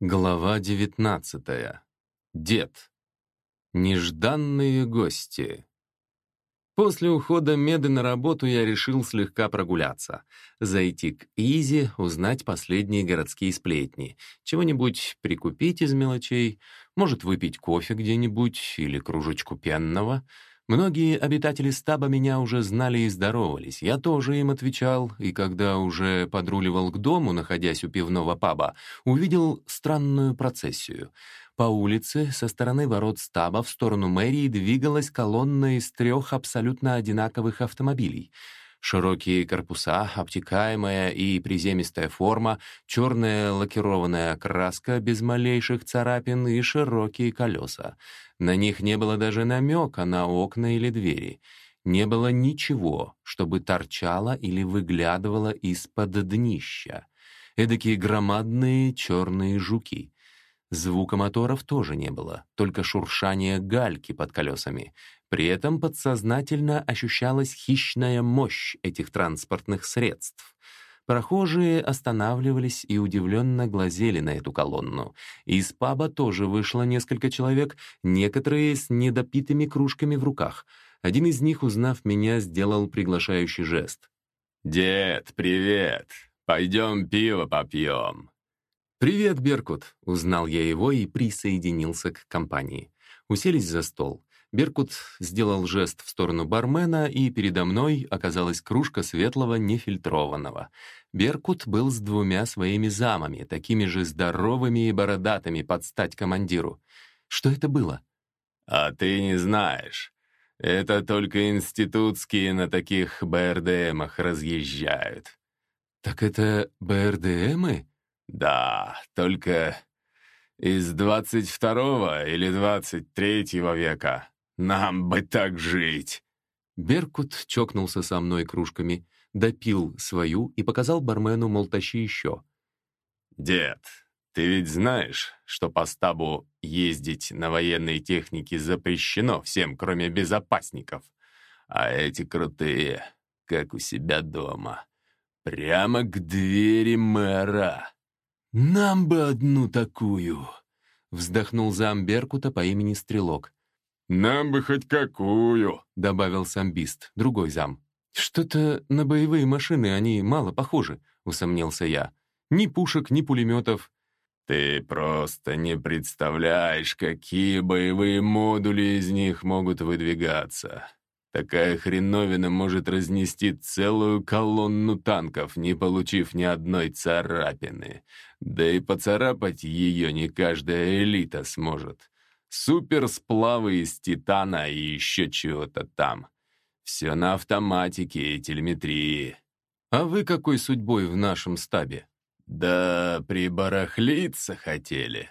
Глава девятнадцатая. Дед. Нежданные гости. После ухода Меды на работу я решил слегка прогуляться, зайти к Изи, узнать последние городские сплетни, чего-нибудь прикупить из мелочей, может, выпить кофе где-нибудь или кружечку пенного — Многие обитатели стаба меня уже знали и здоровались. Я тоже им отвечал, и когда уже подруливал к дому, находясь у пивного паба, увидел странную процессию. По улице со стороны ворот стаба в сторону мэрии двигалась колонна из трех абсолютно одинаковых автомобилей — Широкие корпуса, обтекаемая и приземистая форма, черная лакированная краска без малейших царапин и широкие колеса. На них не было даже намека на окна или двери. Не было ничего, чтобы торчало или выглядывало из-под днища. Эдакие громадные черные жуки. Звука моторов тоже не было, только шуршание гальки под колесами. При этом подсознательно ощущалась хищная мощь этих транспортных средств. Прохожие останавливались и удивленно глазели на эту колонну. Из паба тоже вышло несколько человек, некоторые с недопитыми кружками в руках. Один из них, узнав меня, сделал приглашающий жест. «Дед, привет! Пойдем пиво попьем!» «Привет, Беркут!» — узнал я его и присоединился к компании. Уселись за стол. Беркут сделал жест в сторону бармена, и передо мной оказалась кружка светлого нефильтрованного. Беркут был с двумя своими замами, такими же здоровыми и бородатыми под стать командиру. Что это было? «А ты не знаешь. Это только институтские на таких БРДМах разъезжают». «Так это БРДМы?» «Да, только из двадцать второго или двадцать третьего века. Нам бы так жить!» Беркут чокнулся со мной кружками, допил свою и показал бармену, мол, тащи еще. «Дед, ты ведь знаешь, что по стабу ездить на военной технике запрещено всем, кроме безопасников, а эти крутые, как у себя дома, прямо к двери мэра». «Нам бы одну такую!» — вздохнул зам Беркута по имени Стрелок. «Нам бы хоть какую», — добавил самбист, другой зам. «Что-то на боевые машины они мало похожи», — усомнился я. «Ни пушек, ни пулеметов». «Ты просто не представляешь, какие боевые модули из них могут выдвигаться. Такая хреновина может разнести целую колонну танков, не получив ни одной царапины. Да и поцарапать ее не каждая элита сможет суперсплавы из титана и еще чего-то там. Все на автоматике и телеметрии. А вы какой судьбой в нашем стабе? Да прибарахлиться хотели.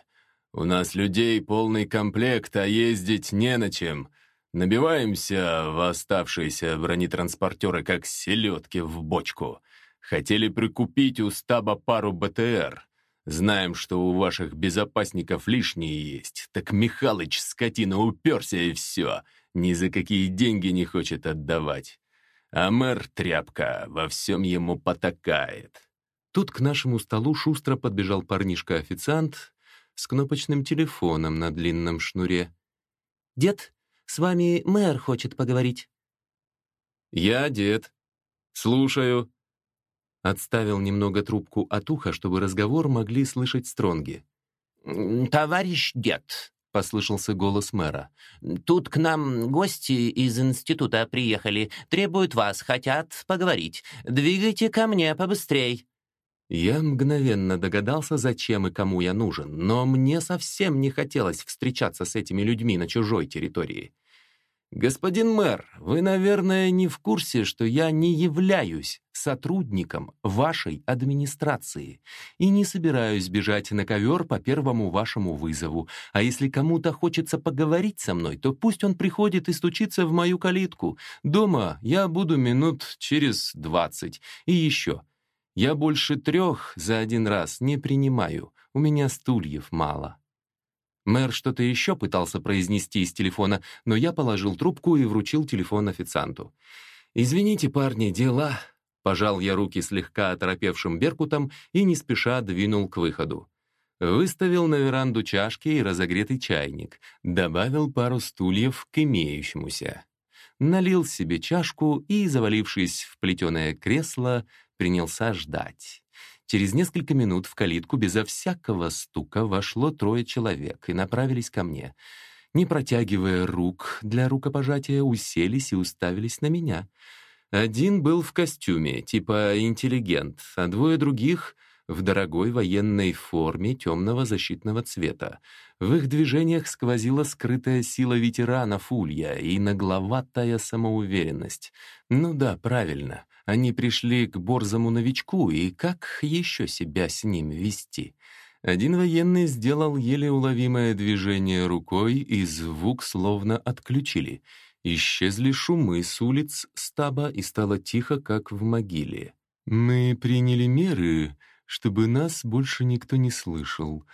У нас людей полный комплект, а ездить не на чем. Набиваемся в оставшиеся бронетранспортеры, как селедки в бочку. Хотели прикупить у стаба пару БТР. Знаем, что у ваших безопасников лишние есть. Так Михалыч, скотина, уперся и все. Ни за какие деньги не хочет отдавать. А мэр, тряпка, во всем ему потакает. Тут к нашему столу шустро подбежал парнишка-официант с кнопочным телефоном на длинном шнуре. «Дед, с вами мэр хочет поговорить». «Я дед. Слушаю», Отставил немного трубку от уха, чтобы разговор могли слышать стронги. «Товарищ дед», — послышался голос мэра, «тут к нам гости из института приехали, требуют вас, хотят поговорить. Двигайте ко мне побыстрей». Я мгновенно догадался, зачем и кому я нужен, но мне совсем не хотелось встречаться с этими людьми на чужой территории. «Господин мэр, вы, наверное, не в курсе, что я не являюсь сотрудником вашей администрации и не собираюсь бежать на ковер по первому вашему вызову. А если кому-то хочется поговорить со мной, то пусть он приходит и стучится в мою калитку. Дома я буду минут через двадцать. И еще. Я больше трех за один раз не принимаю. У меня стульев мало». Мэр что-то еще пытался произнести из телефона, но я положил трубку и вручил телефон официанту. «Извините, парни, дела...» Пожал я руки слегка оторопевшим Беркутом и не спеша двинул к выходу. Выставил на веранду чашки и разогретый чайник, добавил пару стульев к имеющемуся. Налил себе чашку и, завалившись в плетеное кресло, принялся ждать. Через несколько минут в калитку безо всякого стука вошло трое человек и направились ко мне. Не протягивая рук для рукопожатия, уселись и уставились на меня. Один был в костюме, типа интеллигент, а двое других в дорогой военной форме темного защитного цвета. В их движениях сквозила скрытая сила ветерана Фулья и нагловатая самоуверенность. Ну да, правильно. Они пришли к борзому новичку, и как еще себя с ним вести? Один военный сделал еле уловимое движение рукой, и звук словно отключили. Исчезли шумы с улиц стаба, и стало тихо, как в могиле. «Мы приняли меры, чтобы нас больше никто не слышал.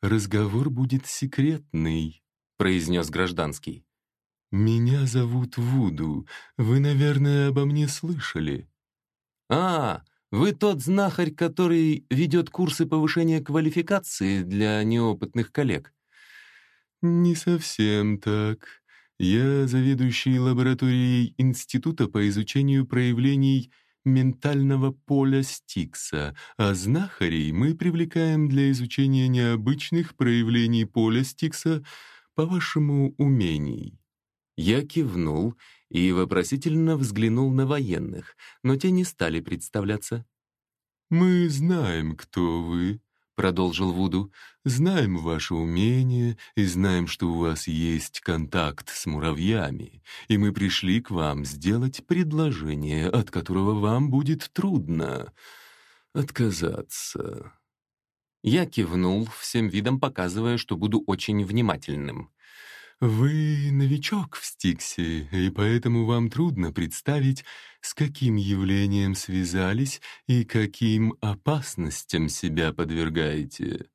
Разговор будет секретный», — произнес гражданский. «Меня зовут Вуду. Вы, наверное, обо мне слышали». «А, вы тот знахарь, который ведет курсы повышения квалификации для неопытных коллег?» «Не совсем так. Я заведующий лабораторией Института по изучению проявлений ментального поля Стикса, а знахарей мы привлекаем для изучения необычных проявлений поля Стикса, по-вашему, умений». Я кивнул и вопросительно взглянул на военных, но те не стали представляться. «Мы знаем, кто вы», — продолжил Вуду. «Знаем ваше умение и знаем, что у вас есть контакт с муравьями, и мы пришли к вам сделать предложение, от которого вам будет трудно отказаться». Я кивнул, всем видом показывая, что буду очень внимательным. Вы новичок в Стиксе, и поэтому вам трудно представить, с каким явлением связались и каким опасностям себя подвергаете.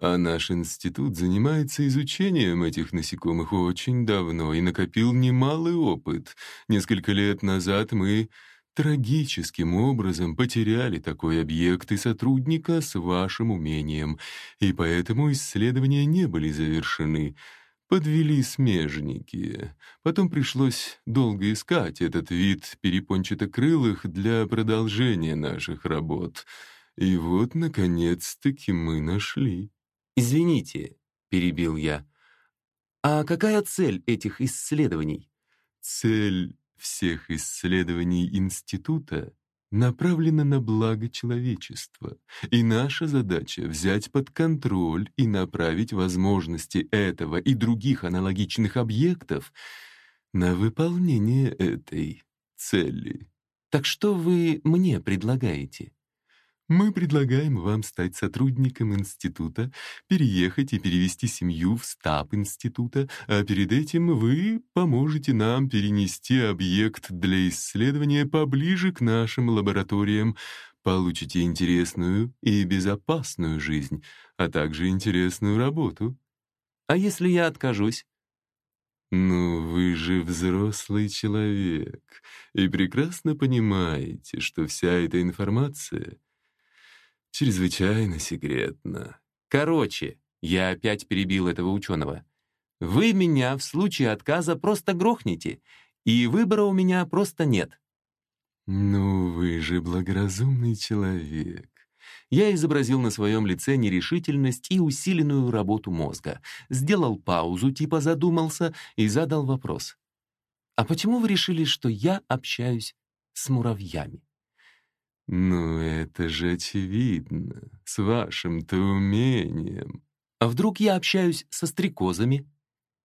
А наш институт занимается изучением этих насекомых очень давно и накопил немалый опыт. Несколько лет назад мы трагическим образом потеряли такой объект и сотрудника с вашим умением, и поэтому исследования не были завершены — Подвели смежники. Потом пришлось долго искать этот вид перепончатокрылых для продолжения наших работ. И вот, наконец-таки, мы нашли. «Извините», — перебил я, — «а какая цель этих исследований?» «Цель всех исследований института направлена на благо человечества, и наша задача — взять под контроль и направить возможности этого и других аналогичных объектов на выполнение этой цели. Так что вы мне предлагаете? Мы предлагаем вам стать сотрудником института, переехать и перевести семью в стаб института, а перед этим вы поможете нам перенести объект для исследования поближе к нашим лабораториям, получите интересную и безопасную жизнь, а также интересную работу. А если я откажусь? «Ну, вы же взрослый человек и прекрасно понимаете, что вся эта информация чрезвычайно секретно. Короче, я опять перебил этого ученого. Вы меня в случае отказа просто грохнете, и выбора у меня просто нет. Ну, вы же благоразумный человек. Я изобразил на своем лице нерешительность и усиленную работу мозга, сделал паузу, типа задумался, и задал вопрос. «А почему вы решили, что я общаюсь с муравьями?» «Ну, это же очевидно, с вашим-то умением. А вдруг я общаюсь со стрекозами?»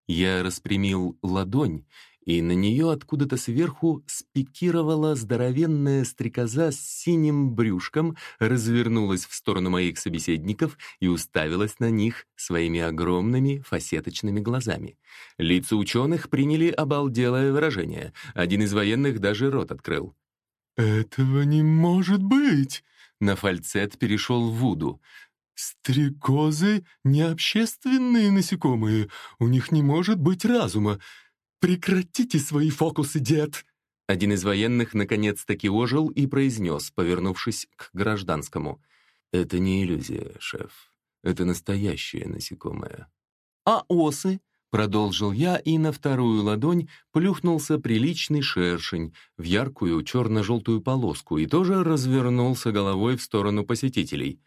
Я распрямил ладонь, и на нее откуда-то сверху спикировала здоровенная стрекоза с синим брюшком, развернулась в сторону моих собеседников и уставилась на них своими огромными фасеточными глазами. Лица ученых приняли обалделое выражение. Один из военных даже рот открыл. «Этого не может быть!» На фальцет перешел Вуду. «Стрекозы — не общественные насекомые, у них не может быть разума. Прекратите свои фокусы, дед!» Один из военных наконец-таки ожил и произнес, повернувшись к гражданскому. «Это не иллюзия, шеф. Это настоящее насекомое. А осы? Продолжил я, и на вторую ладонь плюхнулся приличный шершень в яркую черно-желтую полоску и тоже развернулся головой в сторону посетителей.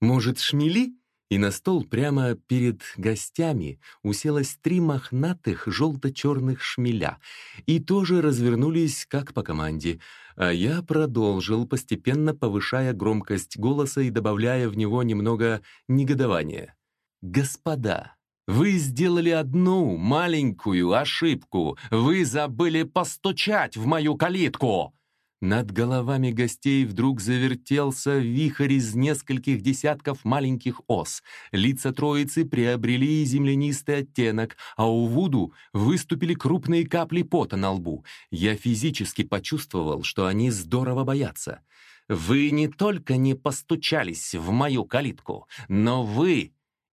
«Может, шмели?» И на стол прямо перед гостями уселось три мохнатых желто-черных шмеля и тоже развернулись как по команде, а я продолжил, постепенно повышая громкость голоса и добавляя в него немного негодования. «Господа!» Вы сделали одну маленькую ошибку. Вы забыли постучать в мою калитку. Над головами гостей вдруг завертелся вихрь из нескольких десятков маленьких ос. Лица троицы приобрели землянистый оттенок, а у Вуду выступили крупные капли пота на лбу. Я физически почувствовал, что они здорово боятся. Вы не только не постучались в мою калитку, но вы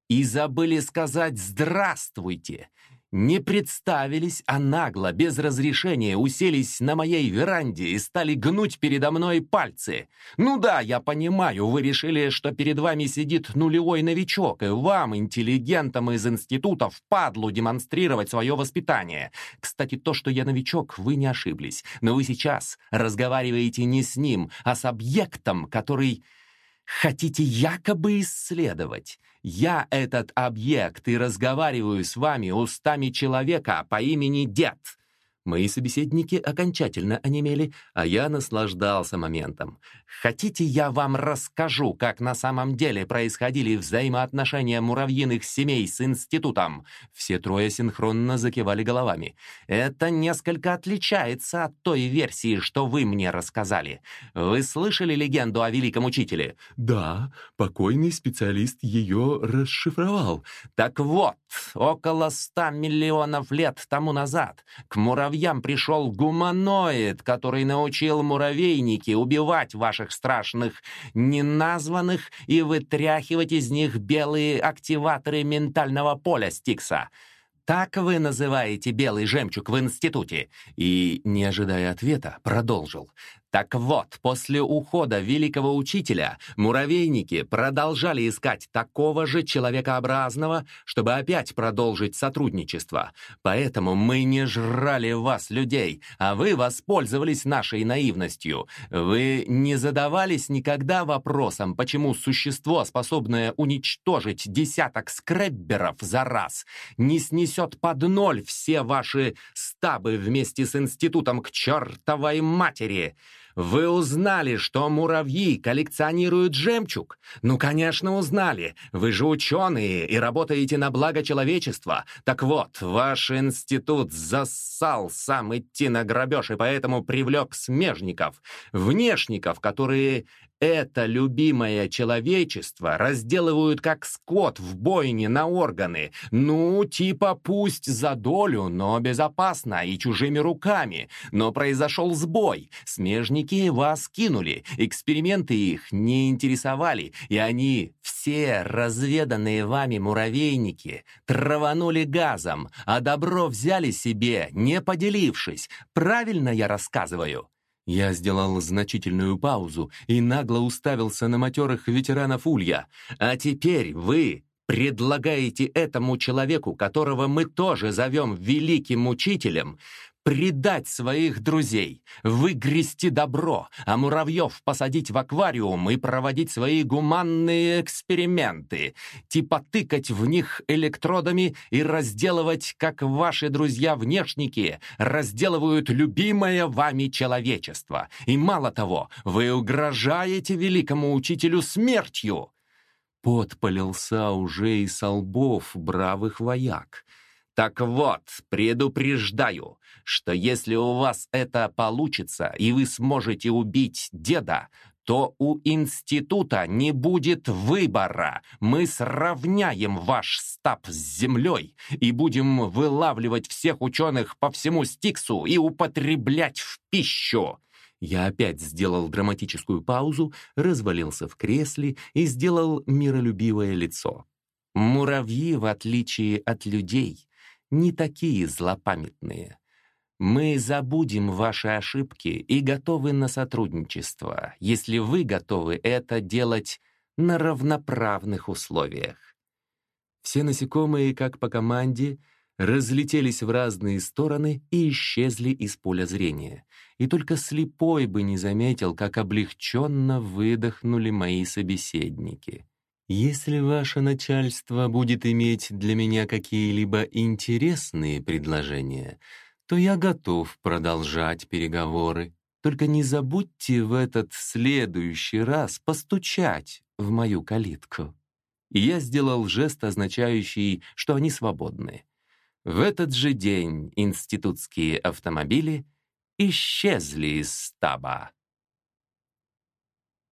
и забыли сказать «здравствуйте». Не представились, а нагло, без разрешения, уселись на моей веранде и стали гнуть передо мной пальцы. Ну да, я понимаю, вы решили, что перед вами сидит нулевой новичок, и вам, интеллигентам из института, впадлу демонстрировать свое воспитание. Кстати, то, что я новичок, вы не ошиблись. Но вы сейчас разговариваете не с ним, а с объектом, который хотите якобы исследовать. Я этот объект и разговариваю с вами устами человека по имени Дед. Мои собеседники окончательно онемели, а я наслаждался моментом. Хотите, я вам расскажу, как на самом деле происходили взаимоотношения муравьиных семей с институтом? Все трое синхронно закивали головами. Это несколько отличается от той версии, что вы мне рассказали. Вы слышали легенду о великом учителе? Да, покойный специалист ее расшифровал. Так вот, около ста миллионов лет тому назад к муравьям муравьям пришел гуманоид, который научил муравейники убивать ваших страшных неназванных и вытряхивать из них белые активаторы ментального поля Стикса. Так вы называете белый жемчуг в институте?» И, не ожидая ответа, продолжил. Так вот, после ухода великого учителя муравейники продолжали искать такого же человекообразного, чтобы опять продолжить сотрудничество. Поэтому мы не жрали вас, людей, а вы воспользовались нашей наивностью. Вы не задавались никогда вопросом, почему существо, способное уничтожить десяток скребберов за раз, не снесет под ноль все ваши стабы вместе с институтом к чертовой матери. Вы узнали, что муравьи коллекционируют жемчуг? Ну, конечно, узнали. Вы же ученые и работаете на благо человечества. Так вот, ваш институт зассал сам идти на грабеж и поэтому привлек смежников, внешников, которые это любимое человечество разделывают как скот в бойне на органы. Ну, типа пусть за долю, но безопасно и чужими руками. Но произошел сбой. Смежники вас кинули. Эксперименты их не интересовали. И они, все разведанные вами муравейники, траванули газом, а добро взяли себе, не поделившись. Правильно я рассказываю? Я сделал значительную паузу и нагло уставился на матерых ветеранов Улья. «А теперь вы предлагаете этому человеку, которого мы тоже зовем великим учителем, предать своих друзей, выгрести добро, а муравьев посадить в аквариум и проводить свои гуманные эксперименты, типа тыкать в них электродами и разделывать, как ваши друзья-внешники разделывают любимое вами человечество. И мало того, вы угрожаете великому учителю смертью. Пот полился уже и со лбов бравых вояк. Так вот, предупреждаю, что если у вас это получится, и вы сможете убить деда, то у института не будет выбора. Мы сравняем ваш стаб с землей и будем вылавливать всех ученых по всему Стиксу и употреблять в пищу. Я опять сделал драматическую паузу, развалился в кресле и сделал миролюбивое лицо. Муравьи, в отличие от людей, не такие злопамятные. Мы забудем ваши ошибки и готовы на сотрудничество, если вы готовы это делать на равноправных условиях. Все насекомые, как по команде, разлетелись в разные стороны и исчезли из поля зрения. И только слепой бы не заметил, как облегченно выдохнули мои собеседники. Если ваше начальство будет иметь для меня какие-либо интересные предложения, то я готов продолжать переговоры. Только не забудьте в этот следующий раз постучать в мою калитку. И я сделал жест, означающий, что они свободны. В этот же день институтские автомобили исчезли из стаба.